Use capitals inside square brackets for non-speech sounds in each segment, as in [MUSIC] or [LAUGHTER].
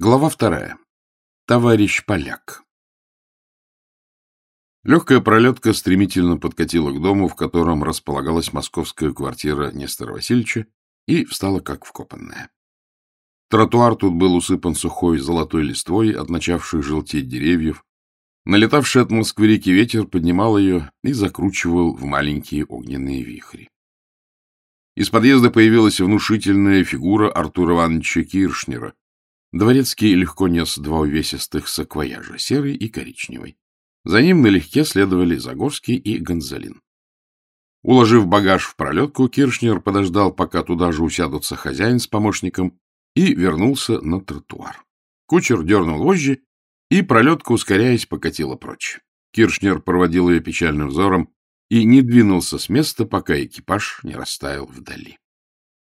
Глава вторая. Товарищ поляк. Легкая пролетка стремительно подкатила к дому, в котором располагалась московская квартира Нестора Васильевича, и встала как вкопанная. Тротуар тут был усыпан сухой золотой листвой от начавших желтеть деревьев. Налетавший от Москвы реки ветер поднимал ее и закручивал в маленькие огненные вихри. Из подъезда появилась внушительная фигура Артура Ивановича Киршнера. Дворецкий легко нес два увесистых саквояжа, серый и коричневый. За ним налегке следовали Загорский и Гонзалин. Уложив багаж в пролетку, Киршнер подождал, пока туда же усядутся хозяин с помощником, и вернулся на тротуар. Кучер дернул вожжи, и пролетка, ускоряясь, покатила прочь. Киршнер проводил ее печальным взором и не двинулся с места, пока экипаж не растаял вдали.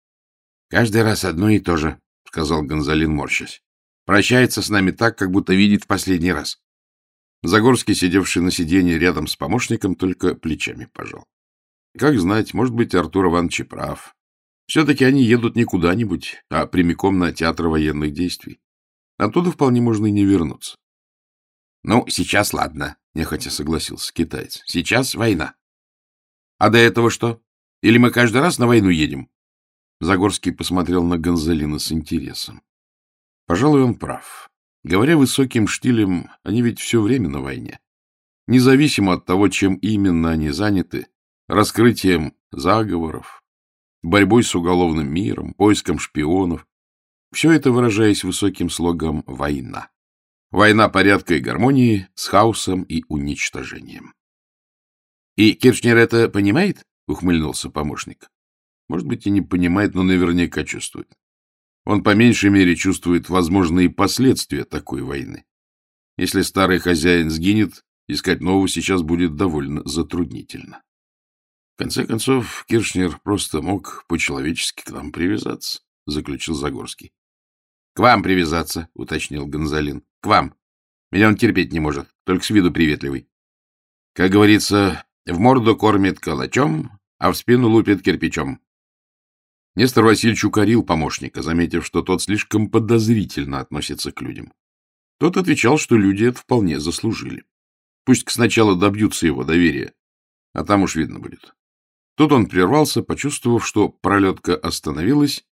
— Каждый раз одно и то же, — сказал Гонзалин, морщась. — Прощается с нами так, как будто видит в последний раз. Загорский, сидевший на сиденье рядом с помощником, только плечами пожал. Как знать, может быть, Артур Иванович прав. Все-таки они едут не куда-нибудь, а прямиком на театр военных действий. Оттуда вполне можно и не вернуться. — Ну, сейчас ладно, — нехотя согласился китаец. — Сейчас война. — А до этого что? Или мы каждый раз на войну едем? Загорский посмотрел на Гонзалина с интересом. Пожалуй, он прав. Говоря высоким штилем, они ведь все время на войне. Независимо от того, чем именно они заняты, раскрытием заговоров, борьбой с уголовным миром, поиском шпионов, все это, выражаясь высоким слогом, война. Война порядка и гармонии с хаосом и уничтожением. — И Кирчнер это понимает? — ухмыльнулся помощник. — Может быть, и не понимает, но наверняка чувствует. Он по меньшей мере чувствует возможные последствия такой войны. Если старый хозяин сгинет, искать нового сейчас будет довольно затруднительно. В конце концов, Киршнер просто мог по-человечески к нам привязаться, — заключил Загорский. — К вам привязаться, — уточнил Гонзалин. — К вам. Меня он терпеть не может, только с виду приветливый. Как говорится, в морду кормит калачом, а в спину лупит кирпичом. Нестор Васильевич укорил помощника, заметив, что тот слишком подозрительно относится к людям. Тот отвечал, что люди это вполне заслужили. Пусть сначала добьются его доверия, а там уж видно будет. Тут он прервался, почувствовав, что пролетка остановилась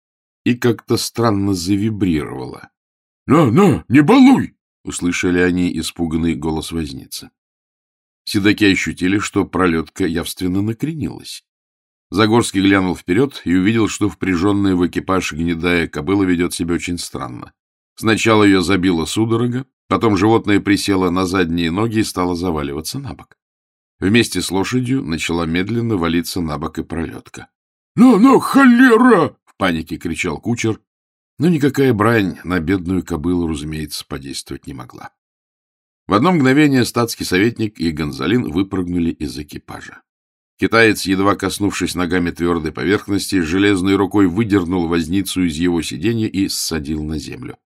и как-то странно завибрировала. — На, на, не балуй! — услышали они испуганный голос возницы. Седаки ощутили, что пролетка явственно накренилась. Загорский глянул вперед и увидел, что впряженная в экипаж гнедая кобыла ведет себя очень странно. Сначала ее забило судорога, потом животное присело на задние ноги и стало заваливаться на бок. Вместе с лошадью начала медленно валиться на бок и пролетка. «Ну, ну, холера!» — в панике кричал кучер, но никакая брань на бедную кобылу, разумеется, подействовать не могла. В одно мгновение статский советник и Гонзалин выпрыгнули из экипажа. Китаец, едва коснувшись ногами твердой поверхности, железной рукой выдернул возницу из его сиденья и ссадил на землю.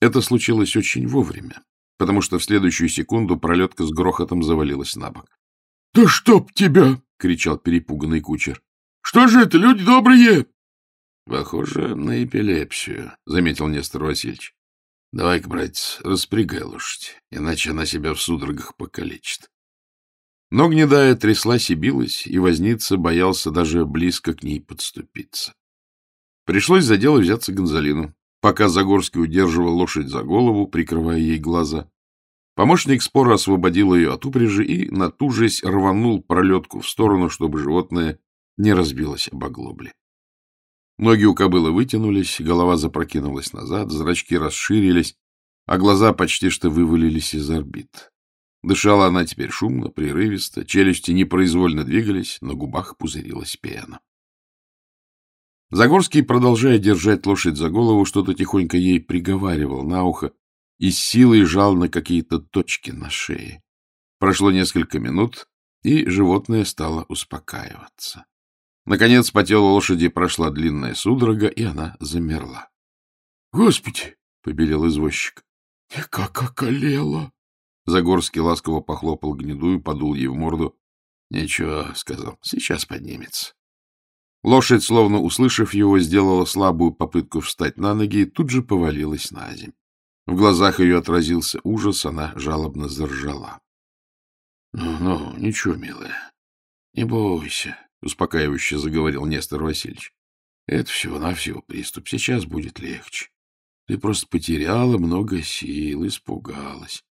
Это случилось очень вовремя, потому что в следующую секунду пролетка с грохотом завалилась на бок. — Да чтоб тебя! — кричал перепуганный кучер. — Что же это, люди добрые? — Похоже на эпилепсию, — заметил Нестор Васильевич. — Давай-ка, братец, распрягай лошадь, иначе она себя в судорогах покалечит. Но гнедая тряслась и билась, и возница боялся даже близко к ней подступиться. Пришлось за дело взяться Гонзалину, пока Загорский удерживал лошадь за голову, прикрывая ей глаза. Помощник спора освободил ее от упряжи и, натужись, рванул пролетку в сторону, чтобы животное не разбилось об оглобли. Ноги у кобылы вытянулись, голова запрокинулась назад, зрачки расширились, а глаза почти что вывалились из орбит. Дышала она теперь шумно, прерывисто, челюсти непроизвольно двигались, на губах пузырилась пена. Загорский, продолжая держать лошадь за голову, что-то тихонько ей приговаривал на ухо, и с силой жал на какие-то точки на шее. Прошло несколько минут, и животное стало успокаиваться. Наконец по телу лошади прошла длинная судорога, и она замерла. — Господи! — побелел извозчик. — Как околела! Загорский ласково похлопал гнедую, подул ей в морду. — Ничего, — сказал, — сейчас поднимется. Лошадь, словно услышав его, сделала слабую попытку встать на ноги и тут же повалилась на землю. В глазах ее отразился ужас, она жалобно заржала. «Ну, — Ну, ничего, милая, не бойся, — успокаивающе заговорил Нестор Васильевич. — Это всего-навсего приступ, сейчас будет легче. Ты просто потеряла много сил, испугалась.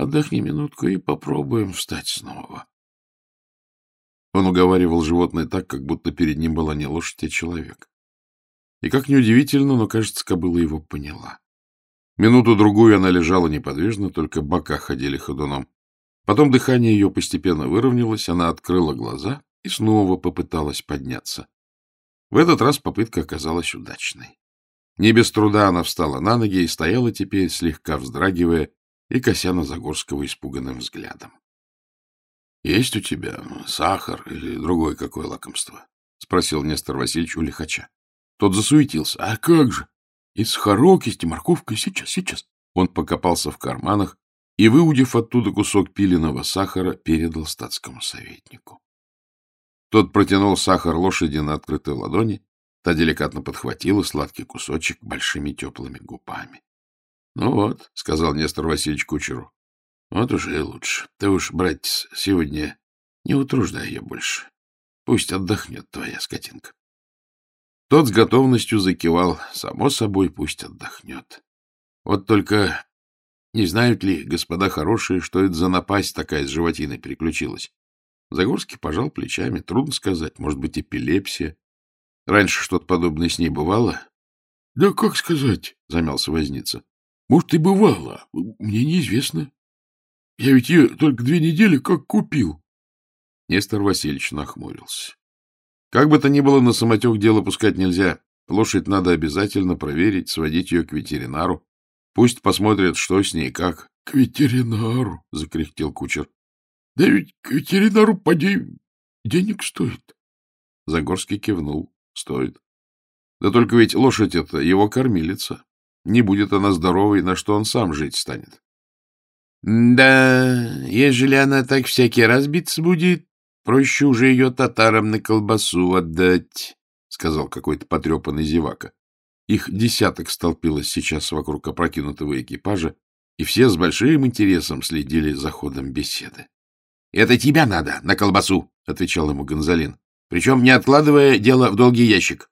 Отдохни минутку и попробуем встать снова. Он уговаривал животное так, как будто перед ним была не лошадь, а человек. И как неудивительно, но, кажется, кобыла его поняла. Минуту-другую она лежала неподвижно, только бока ходили ходуном. Потом дыхание ее постепенно выровнялось, она открыла глаза и снова попыталась подняться. В этот раз попытка оказалась удачной. Не без труда она встала на ноги и стояла теперь, слегка вздрагивая и кося на Загорского испуганным взглядом. — Есть у тебя сахар или другое какое лакомство? — спросил Нестор Васильевич у лихача. Тот засуетился. — А как же? И сахарок есть, и морковка. Сейчас, сейчас. Он покопался в карманах и, выудив оттуда кусок пиленого сахара, передал статскому советнику. Тот протянул сахар лошади на открытой ладони, та деликатно подхватила сладкий кусочек большими теплыми губами. — Ну вот, — сказал Нестор Васильевич кучеру, — вот уже и лучше. Ты уж, братец, сегодня не утруждай ее больше. Пусть отдохнет твоя скотинка. Тот с готовностью закивал. Само собой, пусть отдохнет. Вот только не знают ли, господа хорошие, что это за напасть такая с животиной приключилась? Загорский пожал плечами. Трудно сказать. Может быть, эпилепсия. Раньше что-то подобное с ней бывало? — Да как сказать, — замялся возница. Может, и бывало. Мне неизвестно. Я ведь ее только две недели как купил. Нестор Васильевич нахмурился. Как бы то ни было, на самотек дело пускать нельзя. Лошадь надо обязательно проверить, сводить ее к ветеринару. Пусть посмотрят, что с ней как. — К ветеринару, — закряхтел кучер. — Да ведь к ветеринару, поди, денег стоит. Загорский кивнул. — Стоит. Да только ведь лошадь это его кормилица. Не будет она здоровой, на что он сам жить станет. — Да, ежели она так всякий раз биться будет, проще уже ее татарам на колбасу отдать, — сказал какой-то потрепанный зевака. Их десяток столпилось сейчас вокруг опрокинутого экипажа, и все с большим интересом следили за ходом беседы. — Это тебя надо, на колбасу, — отвечал ему Гонзалин. — Причем не откладывая дело в долгий ящик.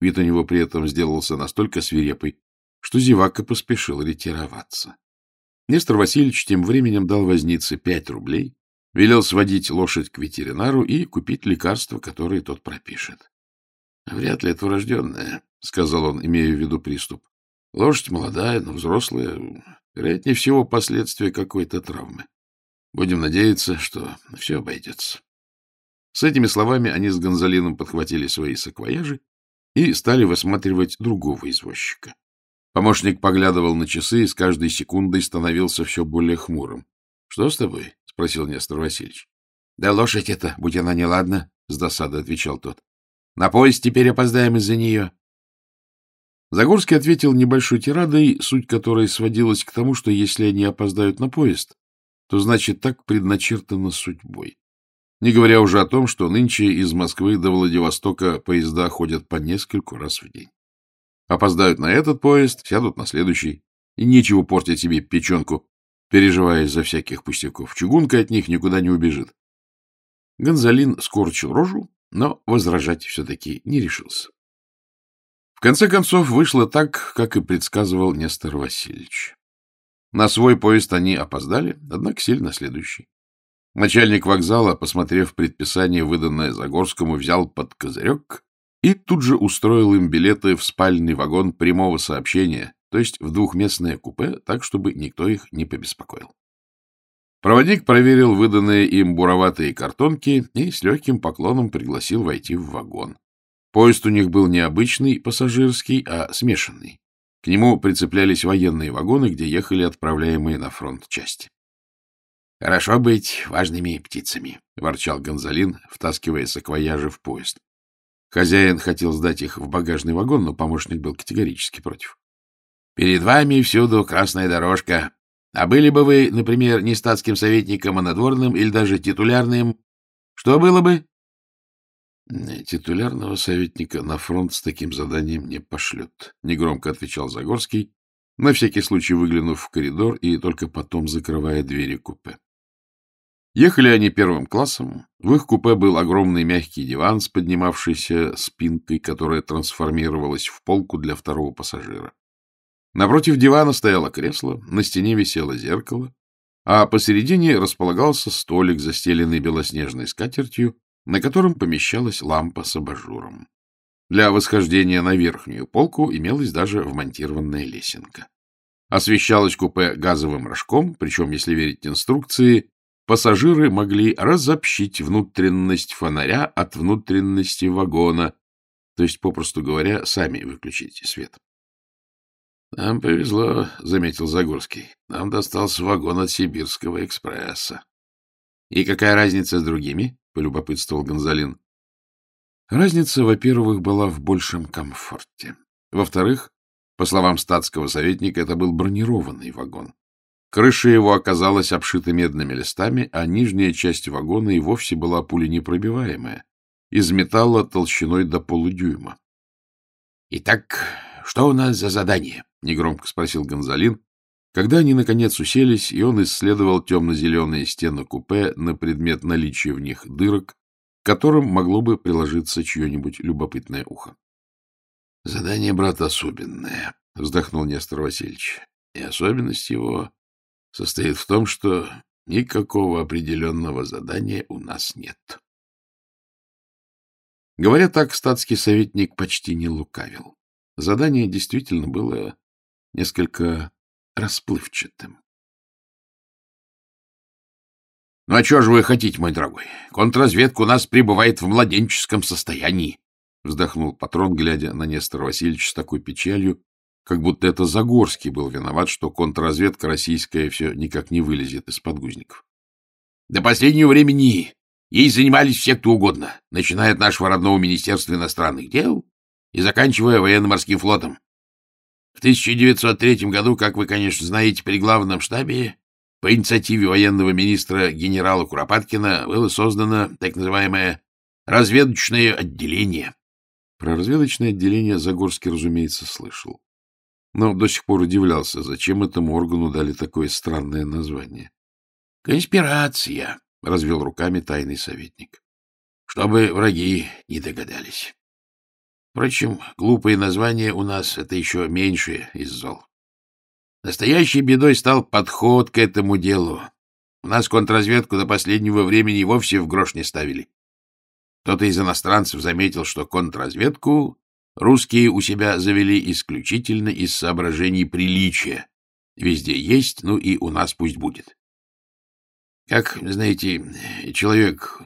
Вид у него при этом сделался настолько свирепый, что зевака поспешил ретироваться. Нестор Васильевич тем временем дал вознице пять рублей, велел сводить лошадь к ветеринару и купить лекарства, которые тот пропишет. — Вряд ли это врожденное, — сказал он, имея в виду приступ. — Лошадь молодая, но взрослая. Вероятнее всего, последствия какой-то травмы. Будем надеяться, что все обойдется. С этими словами они с Гонзалином подхватили свои саквояжи и стали высматривать другого извозчика. Помощник поглядывал на часы и с каждой секундой становился все более хмурым. — Что с тобой? — спросил Нестор Васильевич. — Да лошадь это, будь она неладна, — с досадой отвечал тот. — На поезд теперь опоздаем из-за нее. Загорский ответил небольшой тирадой, суть которой сводилась к тому, что если они опоздают на поезд, то значит так предначертано судьбой. Не говоря уже о том, что нынче из Москвы до Владивостока поезда ходят по нескольку раз в день. Опоздают на этот поезд, сядут на следующий. И нечего портить себе печенку, переживая из-за всяких пустяков. Чугунка от них никуда не убежит. Гонзалин скорчил рожу, но возражать все-таки не решился. В конце концов, вышло так, как и предсказывал Нестор Васильевич. На свой поезд они опоздали, однако сели на следующий. Начальник вокзала, посмотрев предписание, выданное Загорскому, взял под козырек и тут же устроил им билеты в спальный вагон прямого сообщения, то есть в двухместное купе, так, чтобы никто их не побеспокоил. Проводник проверил выданные им буроватые картонки и с легким поклоном пригласил войти в вагон. Поезд у них был не обычный пассажирский, а смешанный. К нему прицеплялись военные вагоны, где ехали отправляемые на фронт части. — Хорошо быть важными птицами, — ворчал Гонзалин, втаскивая саквояжи в поезд. Хозяин хотел сдать их в багажный вагон, но помощник был категорически против. — Перед вами всюду красная дорожка. А были бы вы, например, не статским советником, а надворным или даже титулярным, что было бы? — Титулярного советника на фронт с таким заданием не пошлют, — негромко отвечал Загорский, на всякий случай выглянув в коридор и только потом закрывая двери купе. Ехали они первым классом. В их купе был огромный мягкий диван с поднимавшейся спинкой, которая трансформировалась в полку для второго пассажира. Напротив дивана стояло кресло, на стене висело зеркало, а посередине располагался столик, застеленный белоснежной скатертью, на котором помещалась лампа с абажуром. Для восхождения на верхнюю полку имелась даже вмонтированная лесенка. Освещалось купе газовым рожком, причем, если верить инструкции, пассажиры могли разобщить внутренность фонаря от внутренности вагона, то есть, попросту говоря, сами выключить свет. — Нам повезло, — заметил Загорский. — Нам достался вагон от Сибирского экспресса. — И какая разница с другими? — полюбопытствовал Гонзалин. Разница, во-первых, была в большем комфорте. Во-вторых, по словам статского советника, это был бронированный вагон. Крыша его оказалась обшита медными листами, а нижняя часть вагона и вовсе была пуленепробиваемая, из металла толщиной до полудюйма. — Итак, что у нас за задание? — негромко спросил Гонзалин, когда они, наконец, уселись, и он исследовал темно-зеленые стены купе на предмет наличия в них дырок, к которым могло бы приложиться чье-нибудь любопытное ухо. — Задание, брат, особенное, — вздохнул Нестор Васильевич. — И особенность его состоит в том, что никакого определенного задания у нас нет. Говоря так, статский советник почти не лукавил. Задание действительно было несколько расплывчатым. — Ну, а что же вы хотите, мой дорогой? Контрразведка у нас пребывает в младенческом состоянии, — вздохнул патрон, глядя на Нестора Васильевича с такой печалью, как будто это Загорский был виноват, что контрразведка российская все никак не вылезет из подгузников. До последнего времени ей занимались все кто угодно, начиная от нашего родного Министерства иностранных дел и заканчивая военно-морским флотом. В 1903 году, как вы, конечно, знаете, при главном штабе по инициативе военного министра генерала Куропаткина было создано так называемое разведочное отделение. Про разведочное отделение Загорский, разумеется, слышал но до сих пор удивлялся, зачем этому органу дали такое странное название. — Конспирация, — развел руками тайный советник, — чтобы враги не догадались. Впрочем, глупые названия у нас — это еще меньше из зол. Настоящей бедой стал подход к этому делу. У нас контрразведку до последнего времени вовсе в грош не ставили. Кто-то из иностранцев заметил, что контрразведку Русские у себя завели исключительно из соображений приличия. Везде есть, ну и у нас пусть будет. Как, знаете, человек,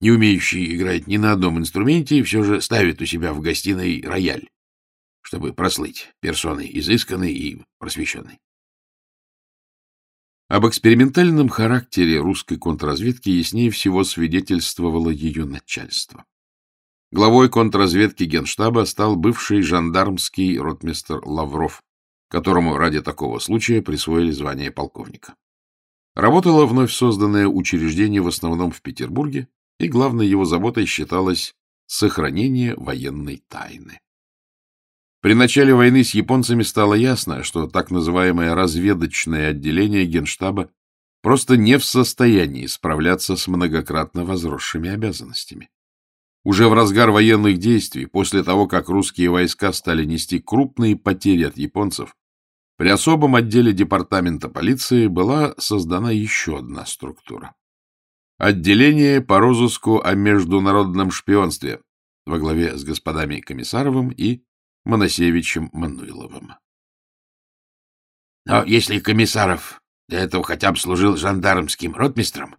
не умеющий играть ни на одном инструменте, все же ставит у себя в гостиной рояль, чтобы прослыть персоной изысканной и просвещенной. Об экспериментальном характере русской контрразведки яснее всего свидетельствовало ее начальство. Главой контрразведки Генштаба стал бывший жандармский ротмистр Лавров, которому ради такого случая присвоили звание полковника. Работало вновь созданное учреждение в основном в Петербурге, и главной его заботой считалось сохранение военной тайны. При начале войны с японцами стало ясно, что так называемое разведочное отделение Генштаба просто не в состоянии справляться с многократно возросшими обязанностями. Уже в разгар военных действий, после того, как русские войска стали нести крупные потери от японцев, при особом отделе департамента полиции была создана еще одна структура. Отделение по розыску о международном шпионстве во главе с господами Комиссаровым и Моносевичем Мануиловым. Но если Комиссаров до этого хотя бы служил жандармским ротмистром,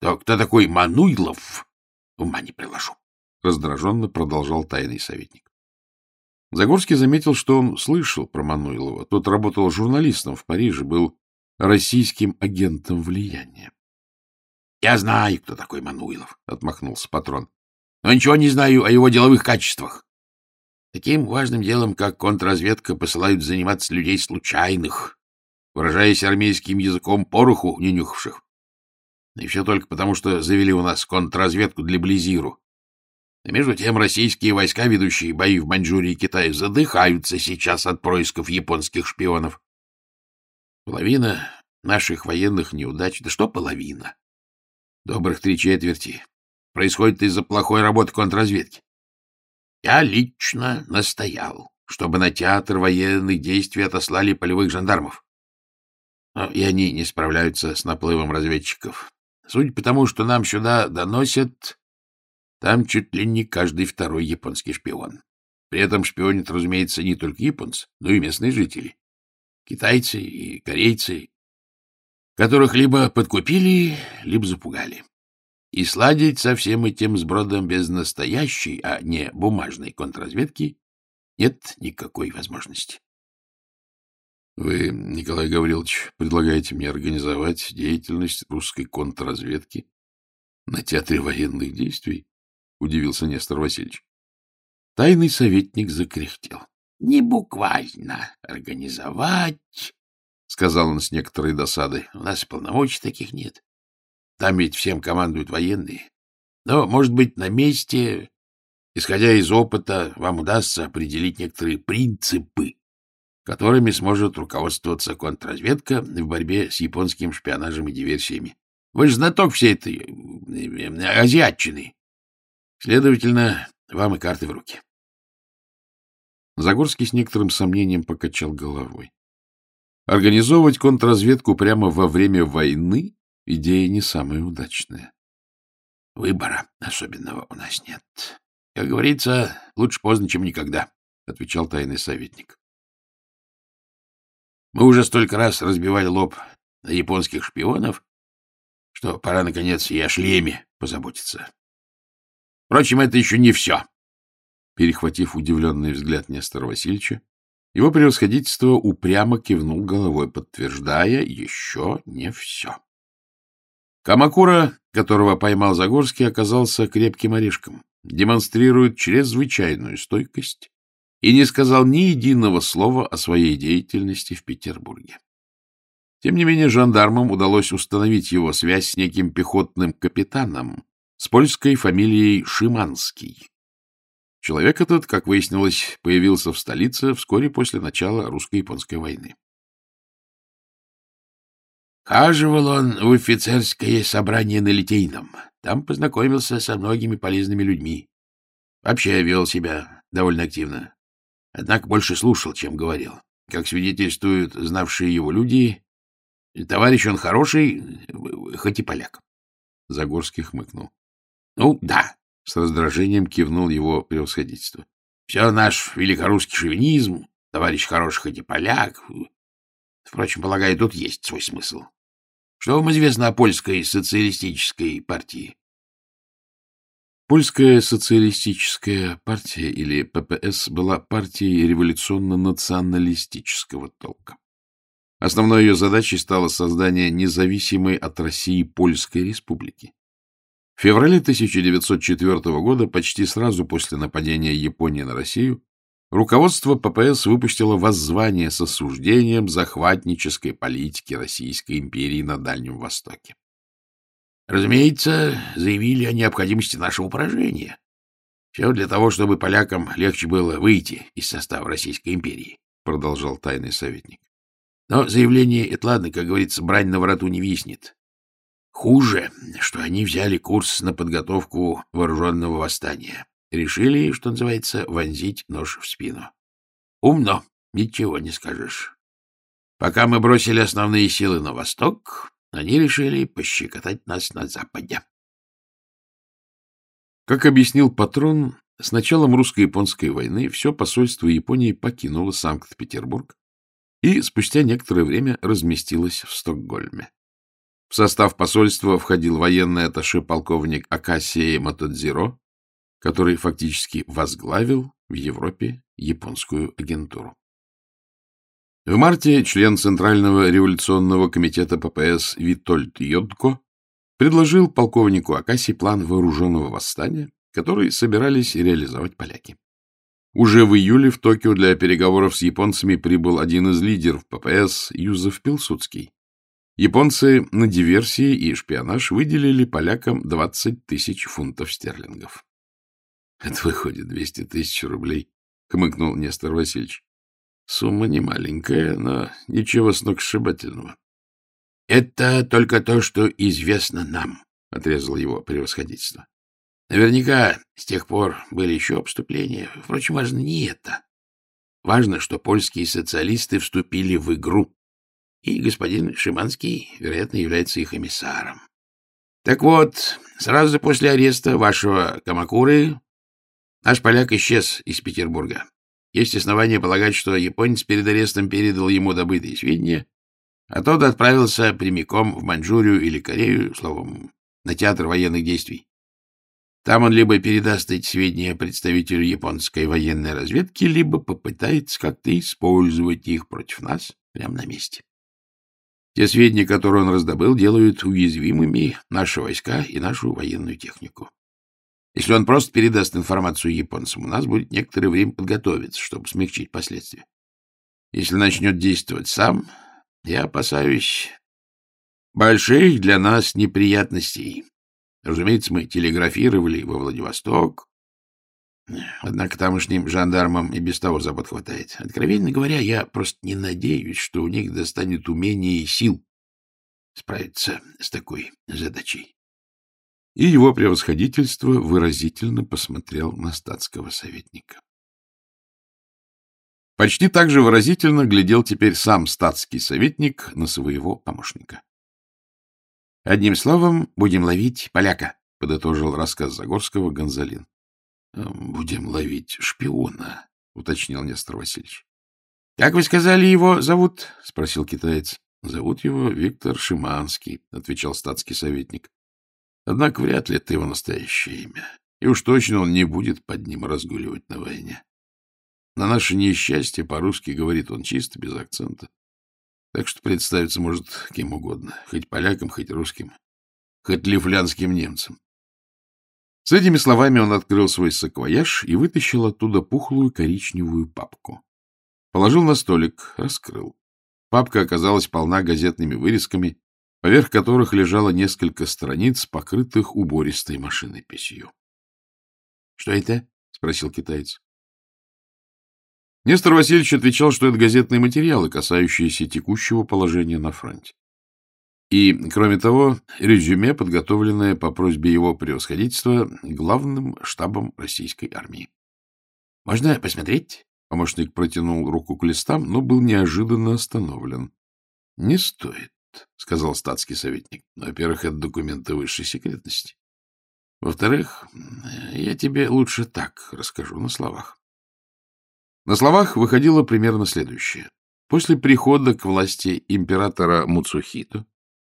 то кто такой Мануилов, ума не приложу. — раздраженно продолжал тайный советник. Загорский заметил, что он слышал про Мануилова. Тот работал журналистом в Париже, был российским агентом влияния. — Я знаю, кто такой Мануилов, — отмахнулся патрон. — Но ничего не знаю о его деловых качествах. Таким важным делом, как контрразведка, посылают заниматься людей случайных, выражаясь армейским языком пороху не нюхавших. И все только потому, что завели у нас контрразведку для Близиру. А между тем российские войска, ведущие бои в Маньчжурии и Китае, задыхаются сейчас от происков японских шпионов. Половина наших военных неудач, да что половина? Добрых три четверти. Происходит из-за плохой работы контрразведки. Я лично настоял, чтобы на театр военных действий отослали полевых жандармов. Но и они не справляются с наплывом разведчиков. Судя по тому, что нам сюда доносят, там чуть ли не каждый второй японский шпион. При этом шпионят, разумеется, не только японцы, но и местные жители. Китайцы и корейцы, которых либо подкупили, либо запугали. И сладить со всем этим сбродом без настоящей, а не бумажной контрразведки нет никакой возможности. Вы, Николай Гаврилович, предлагаете мне организовать деятельность русской контрразведки на театре военных действий? — удивился Нестор Васильевич. Тайный советник закряхтел. — Не буквально организовать, — сказал он с некоторой досадой. — У нас полномочий таких нет. Там ведь всем командуют военные. Но, может быть, на месте, исходя из опыта, вам удастся определить некоторые принципы, которыми сможет руководствоваться контрразведка в борьбе с японским шпионажем и диверсиями. Вы же знаток всей этой э, э, азиатчины. Следовательно, вам и карты в руки. Загорский с некоторым сомнением покачал головой. Организовывать контрразведку прямо во время войны — идея не самая удачная. Выбора особенного у нас нет. Как говорится, лучше поздно, чем никогда, — отвечал тайный советник. Мы уже столько раз разбивали лоб на японских шпионов, что пора, наконец, и о шлеме позаботиться. Впрочем, это еще не все. Перехватив удивленный взгляд Нестора Васильевича, его превосходительство упрямо кивнул головой, подтверждая еще не все. Камакура, которого поймал Загорский, оказался крепким орешком, демонстрирует чрезвычайную стойкость и не сказал ни единого слова о своей деятельности в Петербурге. Тем не менее, жандармам удалось установить его связь с неким пехотным капитаном, с польской фамилией Шиманский. Человек этот, как выяснилось, появился в столице вскоре после начала русско-японской войны. Хаживал он в офицерское собрание на Литейном. Там познакомился со многими полезными людьми. Вообще вел себя довольно активно. Однако больше слушал, чем говорил. Как свидетельствуют знавшие его люди, товарищ он хороший, хоть и поляк. Загорский хмыкнул. Ну, да, с раздражением кивнул его превосходительство. Все наш великорусский шовинизм, товарищ хороший хоть поляк. Впрочем, полагаю, тут есть свой смысл. Что вам известно о польской социалистической партии? Польская социалистическая партия, или ППС, была партией революционно-националистического толка. Основной ее задачей стало создание независимой от России Польской республики. В феврале 1904 года, почти сразу после нападения Японии на Россию, руководство ППС выпустило воззвание с осуждением захватнической политики Российской империи на Дальнем Востоке. Разумеется, заявили о необходимости нашего поражения. Все для того, чтобы полякам легче было выйти из состава Российской империи, — продолжал тайный советник. Но заявление — это ладно, как говорится, брань на вороту не виснет. Хуже, что они взяли курс на подготовку вооруженного восстания. Решили, что называется, вонзить нож в спину. Умно, ничего не скажешь. Пока мы бросили основные силы на восток, они решили пощекотать нас на западе. Как объяснил патрон, с началом русско-японской войны все посольство Японии покинуло Санкт-Петербург и спустя некоторое время разместилось в Стокгольме. В состав посольства входил военный атташе полковник Акасии Матодзиро, который фактически возглавил в Европе японскую агентуру. В марте член Центрального революционного комитета ППС Витольд Йодко предложил полковнику Акаси план вооруженного восстания, который собирались реализовать поляки. Уже в июле в Токио для переговоров с японцами прибыл один из лидеров ППС Юзеф Пилсудский. Японцы на диверсии и шпионаж выделили полякам 20 тысяч фунтов стерлингов. Это выходит 200 тысяч рублей, — хмыкнул Нестор Васильевич. Сумма не маленькая, но ничего сногсшибательного. — Это только то, что известно нам, — отрезал его превосходительство. Наверняка с тех пор были еще обступления. Впрочем, важно не это. Важно, что польские социалисты вступили в игру, и господин Шиманский, вероятно, является их эмиссаром. Так вот, сразу после ареста вашего Камакуры наш поляк исчез из Петербурга. Есть основания полагать, что японец перед арестом передал ему добытые сведения, а тот отправился прямиком в Маньчжурию или Корею, словом, на театр военных действий. Там он либо передаст эти сведения представителю японской военной разведки, либо попытается как-то использовать их против нас прямо на месте. Те сведения, которые он раздобыл, делают уязвимыми наши войска и нашу военную технику. Если он просто передаст информацию японцам, у нас будет некоторое время подготовиться, чтобы смягчить последствия. Если начнет действовать сам, я опасаюсь больших для нас неприятностей. Разумеется, мы телеграфировали во Владивосток, однако тамошним жандармам и без того забот хватает. Откровенно говоря, я просто не надеюсь, что у них достанет умения и сил справиться с такой задачей и его превосходительство выразительно посмотрел на статского советника. Почти так же выразительно глядел теперь сам статский советник на своего помощника. — Одним словом, будем ловить поляка, — подытожил рассказ Загорского Гонзалин. — Будем ловить шпиона, — уточнил Нестор Васильевич. — Как вы сказали, его зовут? — спросил китаец. — Зовут его Виктор Шиманский, — отвечал статский советник. Однако вряд ли это его настоящее имя. И уж точно он не будет под ним разгуливать на войне. На наше несчастье по-русски говорит он чисто, без акцента. Так что представиться может кем угодно, хоть полякам, хоть русским, хоть лифлянским немцам. С этими словами он открыл свой саквояж и вытащил оттуда пухлую коричневую папку. Положил на столик, раскрыл. Папка оказалась полна газетными вырезками поверх которых лежало несколько страниц, покрытых убористой машинописью. — Что это? — спросил китаец. Нестор Васильевич отвечал, что это газетные материалы, касающиеся текущего положения на фронте. И, кроме того, резюме, подготовленное по просьбе его превосходительства главным штабом российской армии. — Можно посмотреть? Помощник протянул руку к листам, но был неожиданно остановлен. — Не стоит. — сказал статский советник. — Во-первых, это документы высшей секретности. Во-вторых, я тебе лучше так расскажу на словах. На словах выходило примерно следующее. После прихода к власти императора Муцухито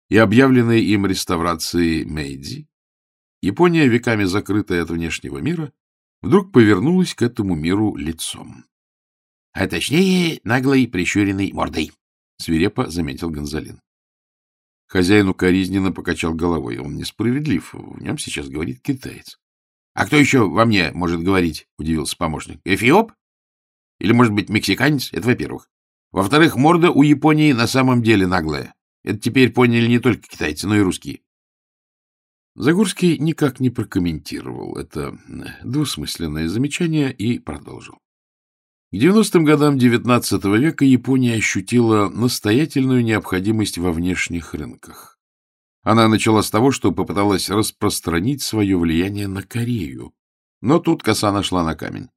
и объявленной им реставрации Мэйдзи, Япония, веками закрытая от внешнего мира, вдруг повернулась к этому миру лицом. — А точнее, наглой прищуренной мордой, — свирепо заметил Гонзалин. Хозяин укоризненно покачал головой. Он несправедлив. В нем сейчас говорит китаец. — А кто еще во мне может говорить? — удивился помощник. — Эфиоп? Или, может быть, мексиканец? Это во-первых. Во-вторых, морда у Японии на самом деле наглая. Это теперь поняли не только китайцы, но и русские. Загорский никак не прокомментировал это двусмысленное замечание и продолжил. К 90-м годам XIX века Япония ощутила настоятельную необходимость во внешних рынках. Она начала с того, что попыталась распространить свое влияние на Корею. Но тут коса нашла на камень.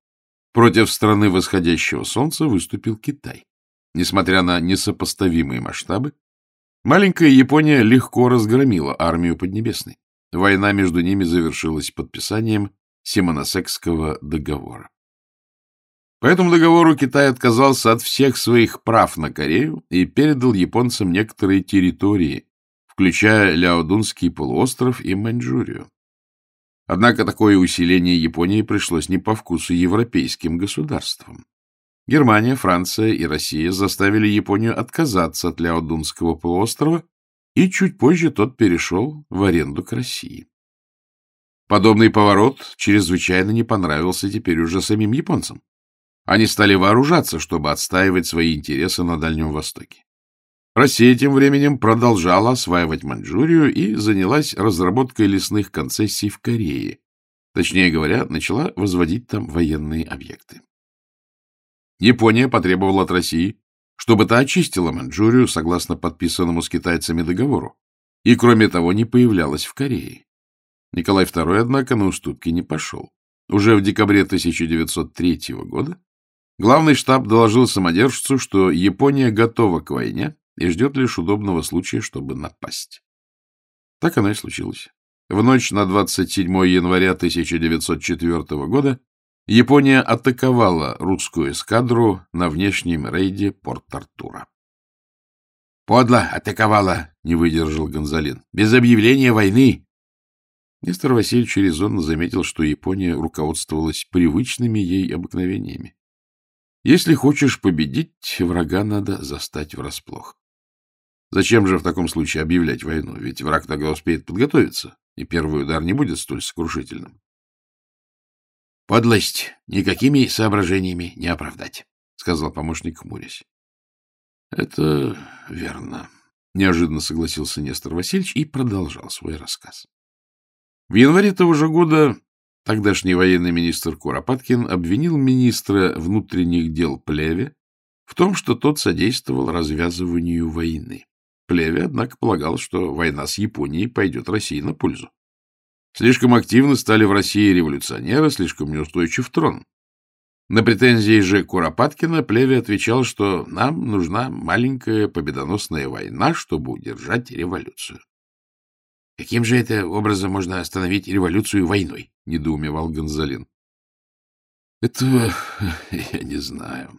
Против страны восходящего солнца выступил Китай. Несмотря на несопоставимые масштабы, маленькая Япония легко разгромила армию Поднебесной. Война между ними завершилась подписанием Симоносекского договора. По этому договору Китай отказался от всех своих прав на Корею и передал японцам некоторые территории, включая Ляодунский полуостров и Маньчжурию. Однако такое усиление Японии пришлось не по вкусу европейским государствам. Германия, Франция и Россия заставили Японию отказаться от Ляодунского полуострова, и чуть позже тот перешел в аренду к России. Подобный поворот чрезвычайно не понравился теперь уже самим японцам. Они стали вооружаться, чтобы отстаивать свои интересы на Дальнем Востоке. Россия тем временем продолжала осваивать Маньчжурию и занялась разработкой лесных концессий в Корее, Точнее говоря, начала возводить там военные объекты. Япония потребовала от России, чтобы та очистила Манчжурию согласно подписанному с китайцами договору, и, кроме того, не появлялась в Корее. Николай II, однако, на уступки не пошел. Уже в декабре 1903 года главный штаб доложил самодержцу, что Япония готова к войне и ждет лишь удобного случая, чтобы напасть. Так оно и случилось. В ночь на 27 января 1904 года Япония атаковала русскую эскадру на внешнем рейде Порт-Артура. «Подло атаковала», — не выдержал Гонзалин. «Без объявления войны». Нестор Васильевич резонно заметил, что Япония руководствовалась привычными ей обыкновениями. Если хочешь победить, врага надо застать врасплох. Зачем же в таком случае объявлять войну? Ведь враг тогда успеет подготовиться, и первый удар не будет столь сокрушительным. — Подлость никакими соображениями не оправдать, — сказал помощник, хмурясь. — Это верно, — неожиданно согласился Нестор Васильевич и продолжал свой рассказ. В январе того же года тогдашний военный министр Куропаткин обвинил министра внутренних дел Плеве в том, что тот содействовал развязыванию войны. Плеве, однако, полагал, что война с Японией пойдет России на пользу. Слишком активно стали в России революционеры, слишком неустойчив трон. На претензии же Куропаткина Плеве отвечал, что нам нужна маленькая победоносная война, чтобы удержать революцию. — Каким же это образом можно остановить революцию войной? — недоумевал Гонзалин. — Этого [LAUGHS] я не знаю.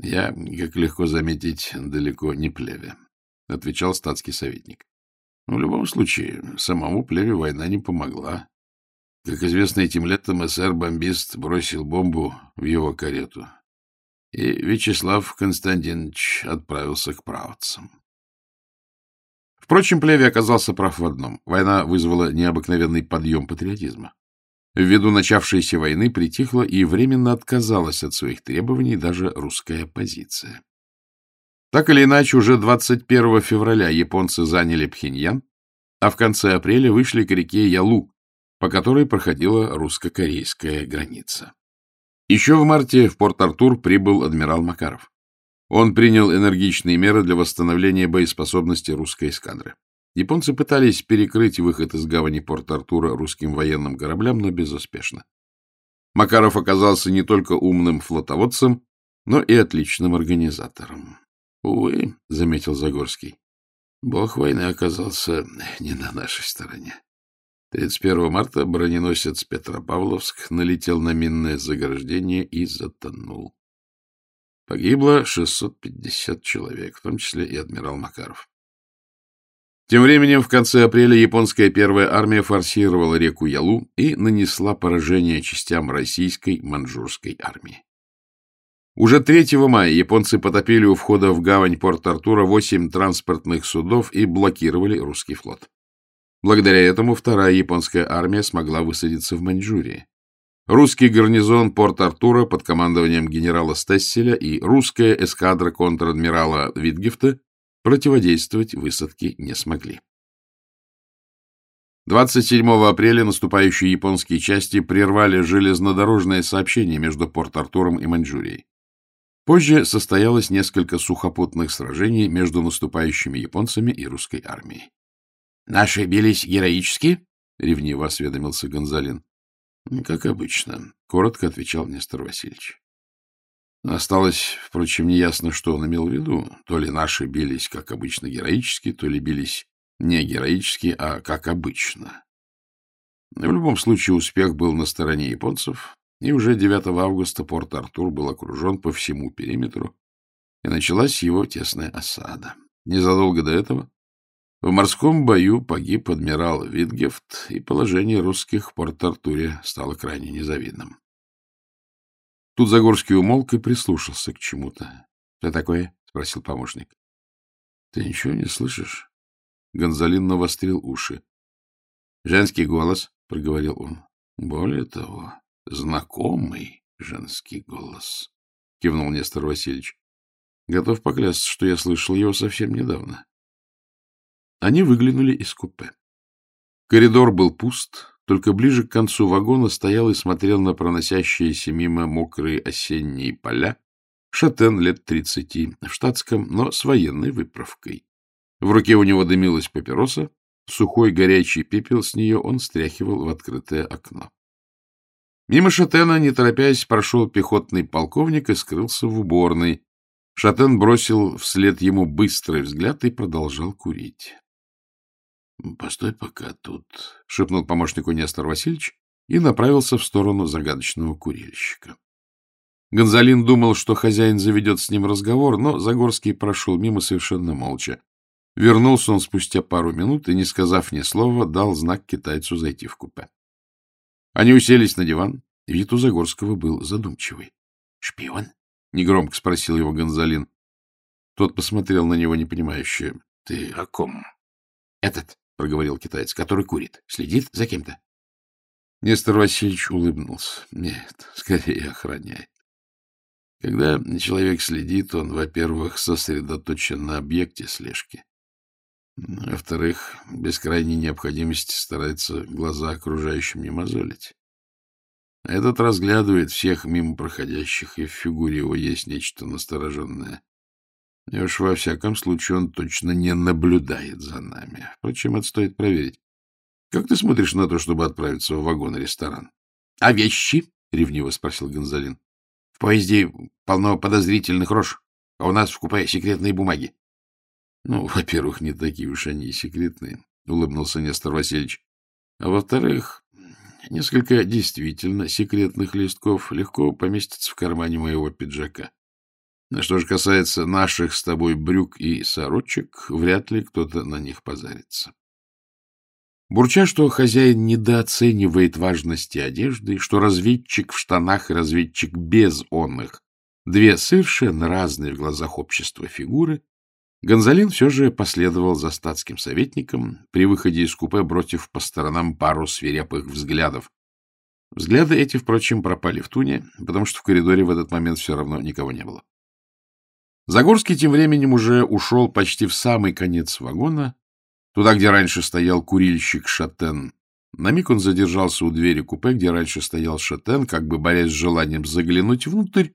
Я, как легко заметить, далеко не плеве, — отвечал статский советник. Но в любом случае, самому плеве война не помогла. Как известно, этим летом СР-бомбист бросил бомбу в его карету, и Вячеслав Константинович отправился к правцам. Впрочем, Плеви оказался прав в одном. Война вызвала необыкновенный подъем патриотизма. Ввиду начавшейся войны притихла и временно отказалась от своих требований даже русская оппозиция. Так или иначе, уже 21 февраля японцы заняли Пхеньян, а в конце апреля вышли к реке Ялу, по которой проходила русско-корейская граница. Еще в марте в Порт-Артур прибыл адмирал Макаров. Он принял энергичные меры для восстановления боеспособности русской эскадры. Японцы пытались перекрыть выход из гавани Порт-Артура русским военным кораблям, но безуспешно. Макаров оказался не только умным флотоводцем, но и отличным организатором. — Увы, — заметил Загорский, — бог войны оказался не на нашей стороне. 31 марта броненосец Петропавловск налетел на минное заграждение и затонул. Погибло 650 человек, в том числе и адмирал Макаров. Тем временем в конце апреля японская первая армия форсировала реку Ялу и нанесла поражение частям российской манчжурской армии. Уже 3 мая японцы потопили у входа в гавань Порт-Артура восемь транспортных судов и блокировали русский флот. Благодаря этому вторая японская армия смогла высадиться в Маньчжурии. Русский гарнизон Порт-Артура под командованием генерала Стесселя и русская эскадра контр-адмирала Витгефта противодействовать высадке не смогли. 27 апреля наступающие японские части прервали железнодорожное сообщение между Порт-Артуром и Маньчжурией. Позже состоялось несколько сухопутных сражений между наступающими японцами и русской армией. — Наши бились героически? — ревниво осведомился Гонзалин. — Как обычно, — коротко отвечал Нестор Васильевич. Осталось, впрочем, неясно, что он имел в виду. То ли наши бились, как обычно, героически, то ли бились не героически, а как обычно. В любом случае успех был на стороне японцев, и уже 9 августа Порт-Артур был окружен по всему периметру, и началась его тесная осада. Незадолго до этого в морском бою погиб адмирал Витгефт, и положение русских в Порт-Артуре стало крайне незавидным. Тут Загорский умолк и прислушался к чему-то. — Что такое? — спросил помощник. — Ты ничего не слышишь? Гонзалин навострил уши. — Женский голос, — проговорил он. — Более того, знакомый женский голос, — кивнул Нестор Васильевич. — Готов поклясться, что я слышал его совсем недавно. Они выглянули из купе. Коридор был пуст, только ближе к концу вагона стоял и смотрел на проносящиеся мимо мокрые осенние поля шатен лет тридцати, в штатском, но с военной выправкой. В руке у него дымилась папироса, сухой горячий пепел с нее он стряхивал в открытое окно. Мимо Шатена, не торопясь, прошел пехотный полковник и скрылся в уборной. Шатен бросил вслед ему быстрый взгляд и продолжал курить. — Постой пока тут, — шепнул помощнику Нестор Васильевич и направился в сторону загадочного курильщика. Гонзалин думал, что хозяин заведет с ним разговор, но Загорский прошел мимо совершенно молча. Вернулся он спустя пару минут и, не сказав ни слова, дал знак китайцу зайти в купе. Они уселись на диван. Вид у Загорского был задумчивый. — Шпион? — негромко спросил его Гонзалин. Тот посмотрел на него непонимающе. — Ты о ком? — Этот, — проговорил китаец, — который курит. Следит за кем-то. Нестор Васильевич улыбнулся. — Нет, скорее охраняет. Когда человек следит, он, во-первых, сосредоточен на объекте слежки. Во-вторых, без крайней необходимости старается глаза окружающим не мозолить. Этот разглядывает всех мимо проходящих, и в фигуре его есть нечто настороженное. И уж во всяком случае он точно не наблюдает за нами. Впрочем, это стоит проверить. Как ты смотришь на то, чтобы отправиться в вагон-ресторан? — А вещи? — ревниво спросил Гонзалин. — В поезде полно подозрительных рож, а у нас в купе секретные бумаги. — Ну, во-первых, не такие уж они и секретные, — улыбнулся Нестор Васильевич. — А во-вторых, несколько действительно секретных листков легко поместятся в кармане моего пиджака. Что же касается наших с тобой брюк и сорочек, вряд ли кто-то на них позарится. Бурча, что хозяин недооценивает важности одежды, что разведчик в штанах и разведчик без онных — две совершенно разные в глазах общества фигуры, Гонзалин все же последовал за статским советником, при выходе из купе бросив по сторонам пару свирепых взглядов. Взгляды эти, впрочем, пропали в туне, потому что в коридоре в этот момент все равно никого не было. Загорский тем временем уже ушел почти в самый конец вагона, туда, где раньше стоял курильщик Шатен. На миг он задержался у двери купе, где раньше стоял Шатен, как бы борясь с желанием заглянуть внутрь,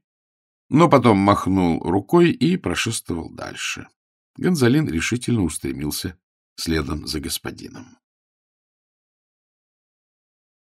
но потом махнул рукой и прошествовал дальше. Гонзалин решительно устремился следом за господином.